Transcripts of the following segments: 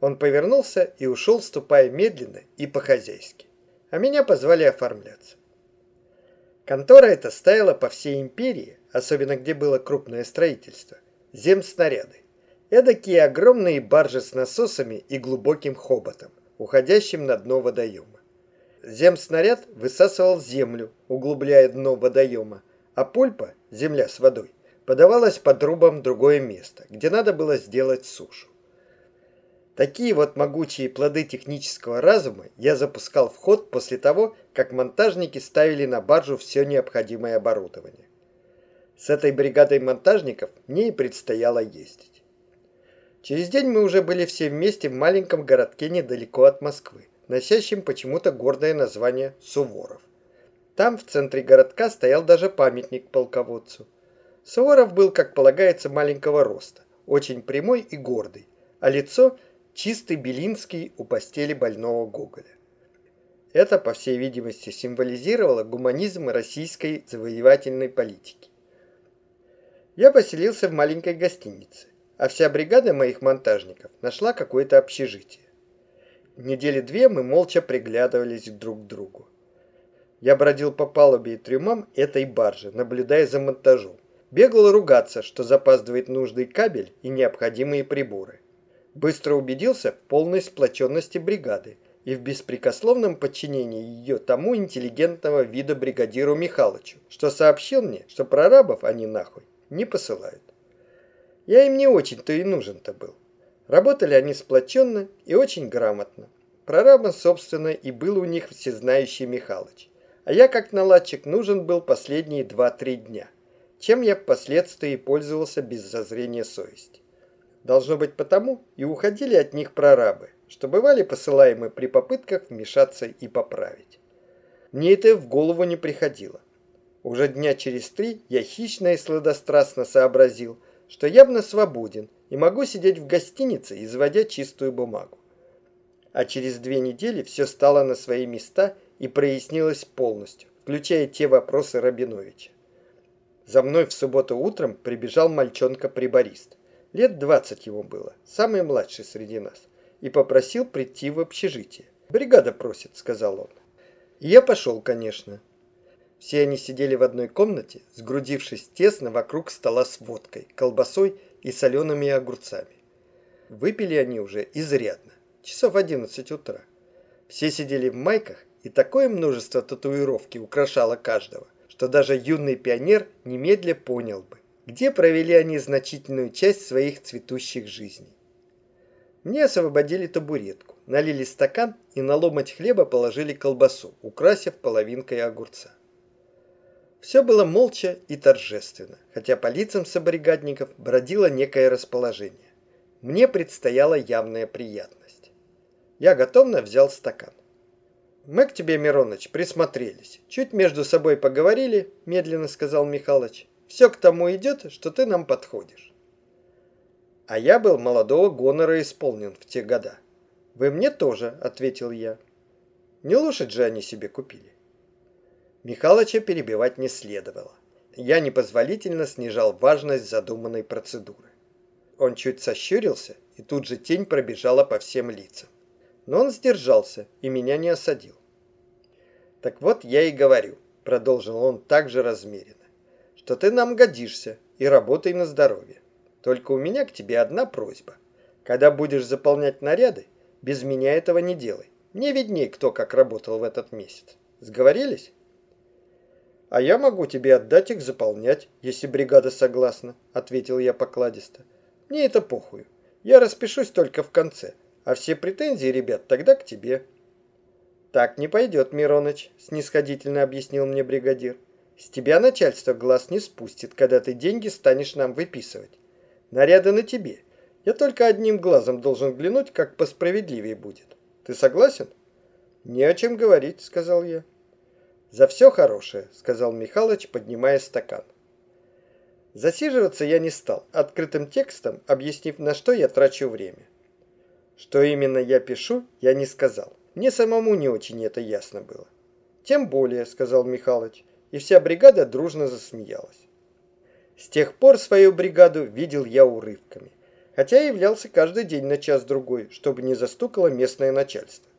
Он повернулся и ушел, ступая медленно и по-хозяйски. А меня позвали оформляться. Контора эта стояла по всей империи, особенно где было крупное строительство, земснаряды. Эдакие огромные баржи с насосами и глубоким хоботом, уходящим на дно водоема. Земснаряд высасывал землю, углубляя дно водоема, а пульпа, земля с водой, подавалась по трубам в другое место, где надо было сделать сушу. Такие вот могучие плоды технического разума я запускал в ход после того, как монтажники ставили на баржу все необходимое оборудование. С этой бригадой монтажников мне и предстояло ездить. Через день мы уже были все вместе в маленьком городке недалеко от Москвы, носящем почему-то гордое название Суворов. Там в центре городка стоял даже памятник полководцу. Суворов был, как полагается, маленького роста, очень прямой и гордый, а лицо – чистый Белинский у постели больного Гоголя. Это, по всей видимости, символизировало гуманизм российской завоевательной политики. Я поселился в маленькой гостинице, а вся бригада моих монтажников нашла какое-то общежитие. Недели две мы молча приглядывались друг к другу. Я бродил по палубе и трюмам этой баржи, наблюдая за монтажом. Бегал ругаться, что запаздывает нужный кабель и необходимые приборы. Быстро убедился в полной сплоченности бригады и в беспрекословном подчинении ее тому интеллигентного вида бригадиру Михалычу, что сообщил мне, что прорабов они нахуй не посылают. Я им не очень-то и нужен-то был. Работали они сплоченно и очень грамотно. Прорабом, собственно, и был у них всезнающий Михалыч. А я, как наладчик, нужен был последние 2-3 дня, чем я впоследствии пользовался без зазрения совести. Должно быть потому, и уходили от них прорабы, что бывали посылаемы при попытках вмешаться и поправить. Мне это в голову не приходило. Уже дня через три я хищно и сладострастно сообразил, что явно свободен и могу сидеть в гостинице, изводя чистую бумагу. А через две недели все стало на свои места и прояснилось полностью, включая те вопросы Рабиновича. За мной в субботу утром прибежал мальчонка-приборист. Лет двадцать ему было, самый младший среди нас, и попросил прийти в общежитие. «Бригада просит», — сказал он. И я пошел, конечно. Все они сидели в одной комнате, сгрудившись тесно вокруг стола с водкой, колбасой и солеными огурцами. Выпили они уже изрядно, часов одиннадцать утра. Все сидели в майках, и такое множество татуировки украшало каждого, что даже юный пионер немедля понял бы, где провели они значительную часть своих цветущих жизней. Мне освободили табуретку, налили стакан и на ломоть хлеба положили колбасу, украсив половинкой огурца. Все было молча и торжественно, хотя по лицам собригадников бродило некое расположение. Мне предстояла явная приятность. Я готовно взял стакан. «Мы к тебе, Мироныч, присмотрелись. Чуть между собой поговорили», — медленно сказал Михалыч. Все к тому идет, что ты нам подходишь. А я был молодого гонора исполнен в те года. Вы мне тоже, ответил я. Не лошадь же они себе купили. Михалыча перебивать не следовало. Я непозволительно снижал важность задуманной процедуры. Он чуть сощурился, и тут же тень пробежала по всем лицам. Но он сдержался и меня не осадил. «Так вот я и говорю», — продолжил он также размеренно что ты нам годишься и работай на здоровье. Только у меня к тебе одна просьба. Когда будешь заполнять наряды, без меня этого не делай. Мне видней, кто как работал в этот месяц. Сговорились? А я могу тебе отдать их заполнять, если бригада согласна, ответил я покладисто. Мне это похуй. Я распишусь только в конце, а все претензии, ребят, тогда к тебе. Так не пойдет, Мироныч, снисходительно объяснил мне бригадир. С тебя начальство глаз не спустит, когда ты деньги станешь нам выписывать. Наряды на тебе. Я только одним глазом должен глянуть, как посправедливее будет. Ты согласен? Не о чем говорить, сказал я. За все хорошее, сказал Михалыч, поднимая стакан. Засиживаться я не стал, открытым текстом объяснив, на что я трачу время. Что именно я пишу, я не сказал. Мне самому не очень это ясно было. Тем более, сказал Михалыч, и вся бригада дружно засмеялась. С тех пор свою бригаду видел я урывками. хотя являлся каждый день на час-другой, чтобы не застукало местное начальство.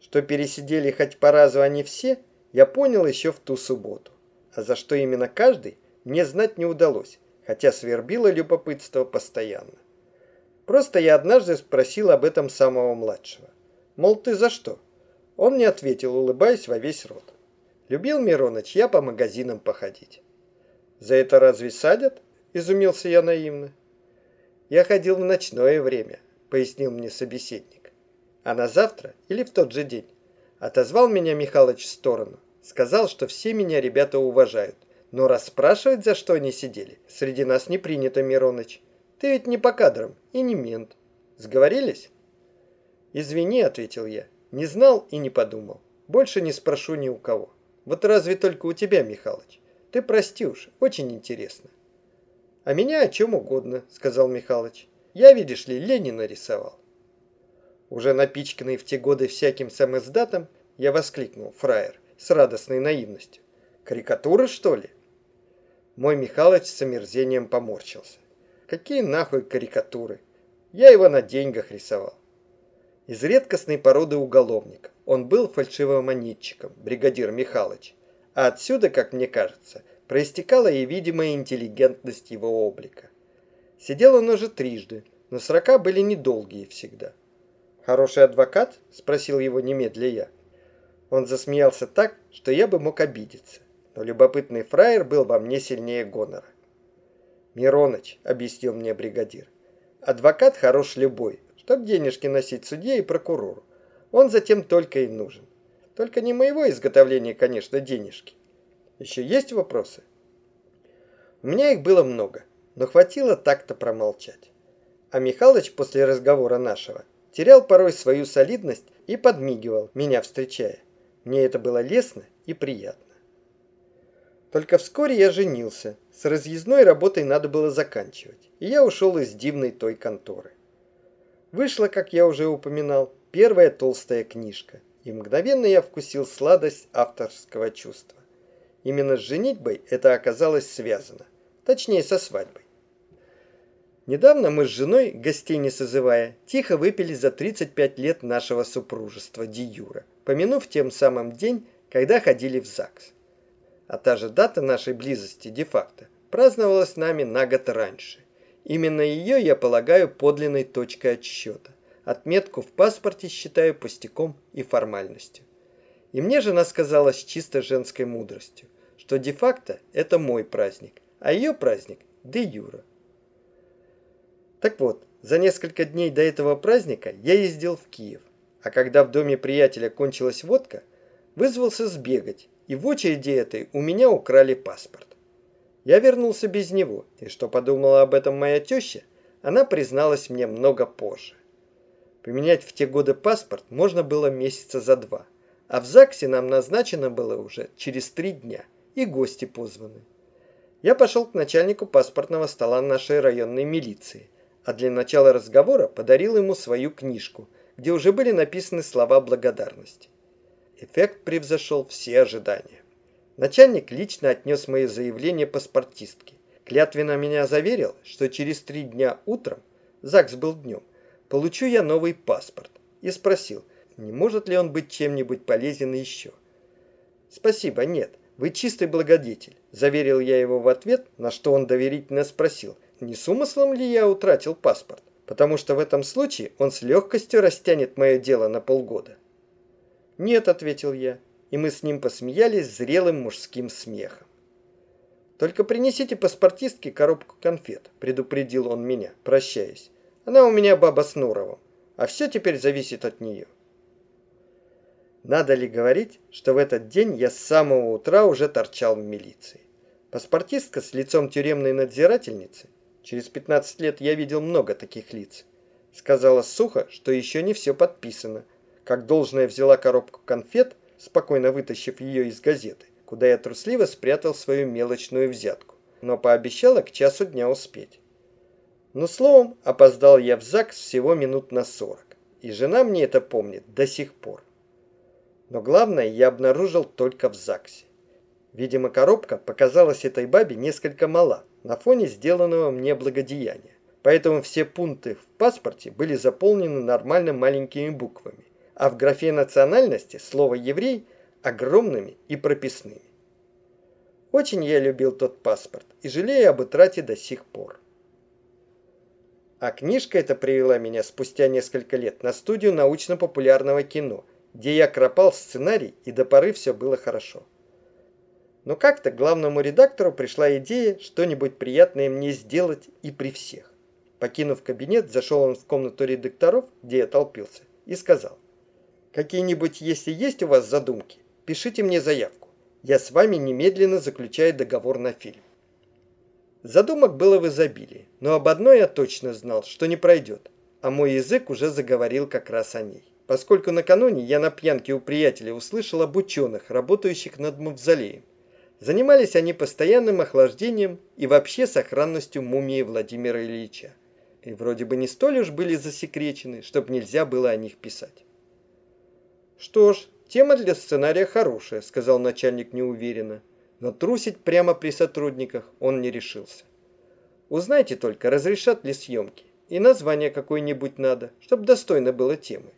Что пересидели хоть по разу они все, я понял еще в ту субботу. А за что именно каждый, мне знать не удалось, хотя свербило любопытство постоянно. Просто я однажды спросил об этом самого младшего. Мол, ты за что? Он мне ответил, улыбаясь во весь рот. Любил Мироныч я по магазинам походить. За это разве садят? Изумился я наивно. Я ходил в ночное время, пояснил мне собеседник. А на завтра или в тот же день отозвал меня Михалыч в сторону. Сказал, что все меня ребята уважают. Но расспрашивать, за что они сидели, среди нас не принято, Мироныч. Ты ведь не по кадрам и не мент. Сговорились? Извини, ответил я. Не знал и не подумал. Больше не спрошу ни у кого. Вот разве только у тебя, Михалыч. Ты прости уж, очень интересно. А меня о чем угодно, сказал Михалыч. Я, видишь ли, Ленина рисовал. Уже напичканный в те годы всяким самоздатом, я воскликнул, фраер с радостной наивностью. «Карикатуры, что ли?» Мой Михалыч с омерзением поморщился. «Какие нахуй карикатуры? Я его на деньгах рисовал». Из редкостной породы уголовник. Он был фальшивомонетчиком, бригадир Михалыч. А отсюда, как мне кажется, проистекала и видимая интеллигентность его облика. Сидел он уже трижды, но срока были недолгие всегда. «Хороший адвокат?» – спросил его немедля я. Он засмеялся так, что я бы мог обидеться. Но любопытный фраер был во мне сильнее гонора. «Мироныч», — объяснил мне бригадир, — «адвокат хорош любой, чтоб денежки носить судье и прокурору. Он затем только и нужен. Только не моего изготовления, конечно, денежки. Еще есть вопросы?» У меня их было много, но хватило так-то промолчать. А Михалыч после разговора нашего терял порой свою солидность и подмигивал, меня встречая. Мне это было лестно и приятно. Только вскоре я женился. С разъездной работой надо было заканчивать. И я ушел из дивной той конторы. Вышла, как я уже упоминал, первая толстая книжка. И мгновенно я вкусил сладость авторского чувства. Именно с женитьбой это оказалось связано. Точнее, со свадьбой. Недавно мы с женой, гостей не созывая, тихо выпили за 35 лет нашего супружества Диюра помянув тем самым день, когда ходили в ЗАГС. А та же дата нашей близости де-факто праздновалась нами на год раньше. Именно ее я полагаю подлинной точкой отсчета. Отметку в паспорте считаю пустяком и формальностью. И мне жена сказала с чисто женской мудростью, что де-факто это мой праздник, а ее праздник – де юра. Так вот, за несколько дней до этого праздника я ездил в Киев – а когда в доме приятеля кончилась водка, вызвался сбегать, и в очереди этой у меня украли паспорт. Я вернулся без него, и что подумала об этом моя теща, она призналась мне много позже. Поменять в те годы паспорт можно было месяца за два, а в ЗАГСе нам назначено было уже через три дня, и гости позваны. Я пошел к начальнику паспортного стола нашей районной милиции, а для начала разговора подарил ему свою книжку – где уже были написаны слова благодарности. Эффект превзошел все ожидания. Начальник лично отнес мое заявление паспортистке. Клятвенно меня заверил, что через три дня утром, ЗАГС был днем, получу я новый паспорт. И спросил, не может ли он быть чем-нибудь полезен еще. «Спасибо, нет, вы чистый благодетель», – заверил я его в ответ, на что он доверительно спросил, не с умыслом ли я утратил паспорт потому что в этом случае он с легкостью растянет мое дело на полгода. «Нет», — ответил я, и мы с ним посмеялись зрелым мужским смехом. «Только принесите паспортистке коробку конфет», — предупредил он меня, прощаясь. «Она у меня баба с Нуровым, а все теперь зависит от нее». Надо ли говорить, что в этот день я с самого утра уже торчал в милиции. Паспортистка с лицом тюремной надзирательницы Через 15 лет я видел много таких лиц. Сказала сухо, что еще не все подписано. Как должное взяла коробку конфет, спокойно вытащив ее из газеты, куда я трусливо спрятал свою мелочную взятку, но пообещала к часу дня успеть. Но словом, опоздал я в ЗАГС всего минут на 40, и жена мне это помнит до сих пор. Но главное я обнаружил только в ЗАГСе. Видимо, коробка показалась этой бабе несколько мала на фоне сделанного мне благодеяния. поэтому все пункты в паспорте были заполнены нормально маленькими буквами, а в графе национальности слово «еврей» огромными и прописными. Очень я любил тот паспорт и жалею об утрате до сих пор. А книжка эта привела меня спустя несколько лет на студию научно-популярного кино, где я кропал сценарий, и до поры все было хорошо. Но как-то главному редактору пришла идея что-нибудь приятное мне сделать и при всех. Покинув кабинет, зашел он в комнату редакторов, где я толпился, и сказал, «Какие-нибудь, если есть у вас задумки, пишите мне заявку. Я с вами немедленно заключаю договор на фильм». Задумок было в изобилии, но об одной я точно знал, что не пройдет, а мой язык уже заговорил как раз о ней. Поскольку накануне я на пьянке у приятеля услышал об ученых, работающих над мавзолеем. Занимались они постоянным охлаждением и вообще сохранностью мумии Владимира Ильича. И вроде бы не столь уж были засекречены, чтоб нельзя было о них писать. «Что ж, тема для сценария хорошая», — сказал начальник неуверенно но трусить прямо при сотрудниках он не решился. Узнайте только, разрешат ли съемки, и название какое-нибудь надо, чтобы достойно было темы.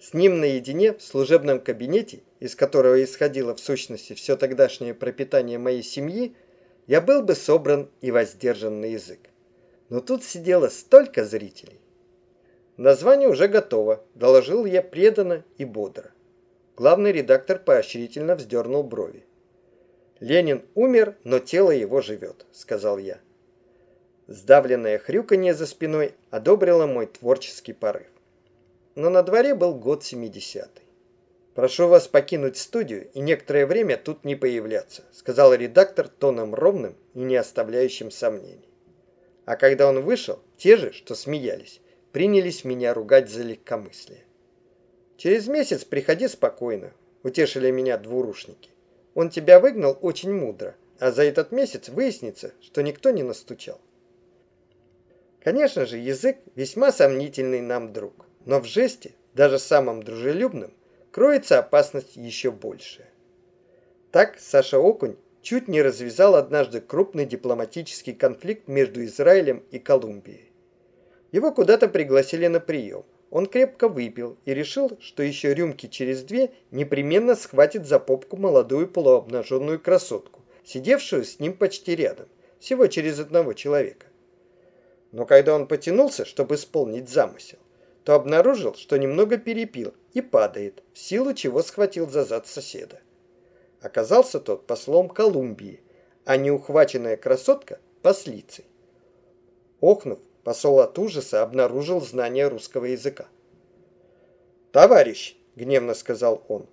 С ним наедине в служебном кабинете, из которого исходило в сущности все тогдашнее пропитание моей семьи, я был бы собран и воздержан на язык. Но тут сидело столько зрителей. Название уже готово, доложил я преданно и бодро. Главный редактор поощрительно вздернул брови. Ленин умер, но тело его живет, сказал я. Сдавленное хрюканье за спиной одобрило мой творческий порыв. Но на дворе был год 70-й. «Прошу вас покинуть студию и некоторое время тут не появляться», сказал редактор тоном ровным и не оставляющим сомнений. А когда он вышел, те же, что смеялись, принялись меня ругать за легкомыслие. «Через месяц приходи спокойно», утешили меня двурушники. Он тебя выгнал очень мудро, а за этот месяц выяснится, что никто не настучал. Конечно же, язык весьма сомнительный нам друг, но в жесте, даже самым дружелюбным, кроется опасность еще большая. Так Саша Окунь чуть не развязал однажды крупный дипломатический конфликт между Израилем и Колумбией. Его куда-то пригласили на прием – он крепко выпил и решил, что еще рюмки через две непременно схватит за попку молодую полуобнаженную красотку, сидевшую с ним почти рядом, всего через одного человека. Но когда он потянулся, чтобы исполнить замысел, то обнаружил, что немного перепил и падает, в силу чего схватил за зад соседа. Оказался тот послом Колумбии, а неухваченная красотка – послицей. Охнув, Посол от ужаса обнаружил знание русского языка. «Товарищ!» – гневно сказал он.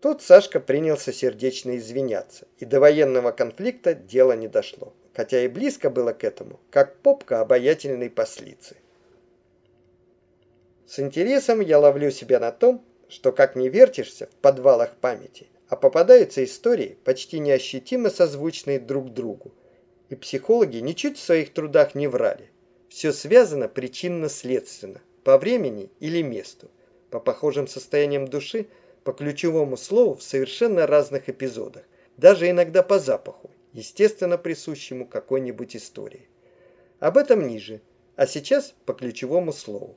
Тут Сашка принялся сердечно извиняться, и до военного конфликта дело не дошло, хотя и близко было к этому, как попка обаятельной послицы. С интересом я ловлю себя на том, что как не вертишься в подвалах памяти, а попадаются истории, почти неощутимо созвучные друг другу, и психологи ничуть в своих трудах не врали. Все связано причинно-следственно, по времени или месту, по похожим состояниям души, по ключевому слову в совершенно разных эпизодах, даже иногда по запаху, естественно присущему какой-нибудь истории. Об этом ниже, а сейчас по ключевому слову.